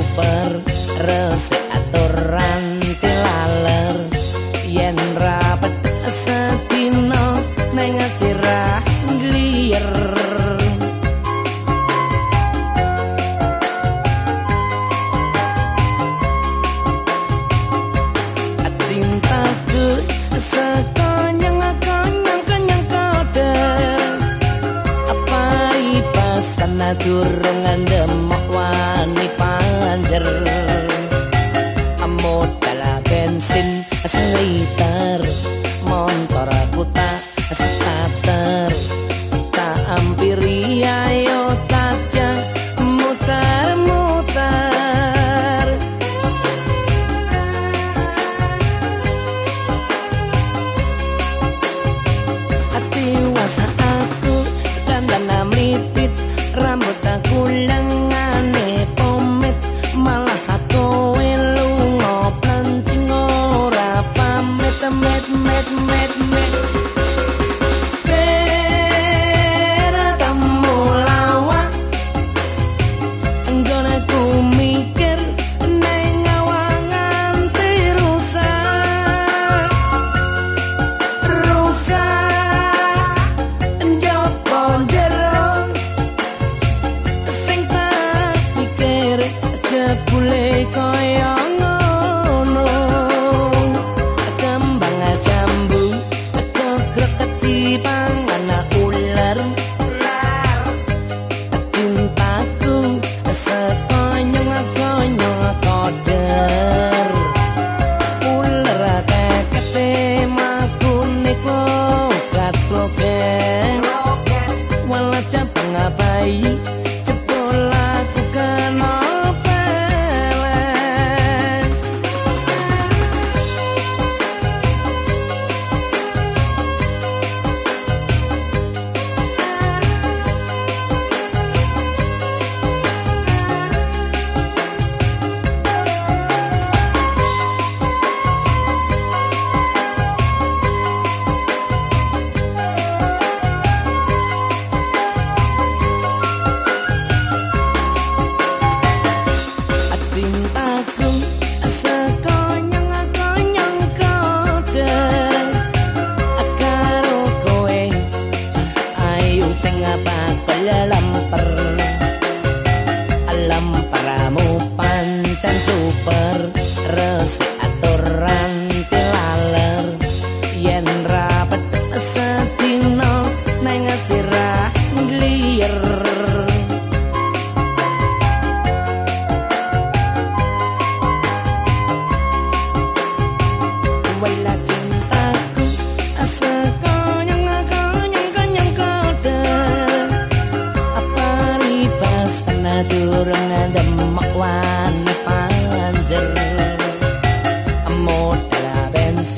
super resik aturan tilaler yen rapet sedina neng sirah gliyer durung ngendemok seliter Rasa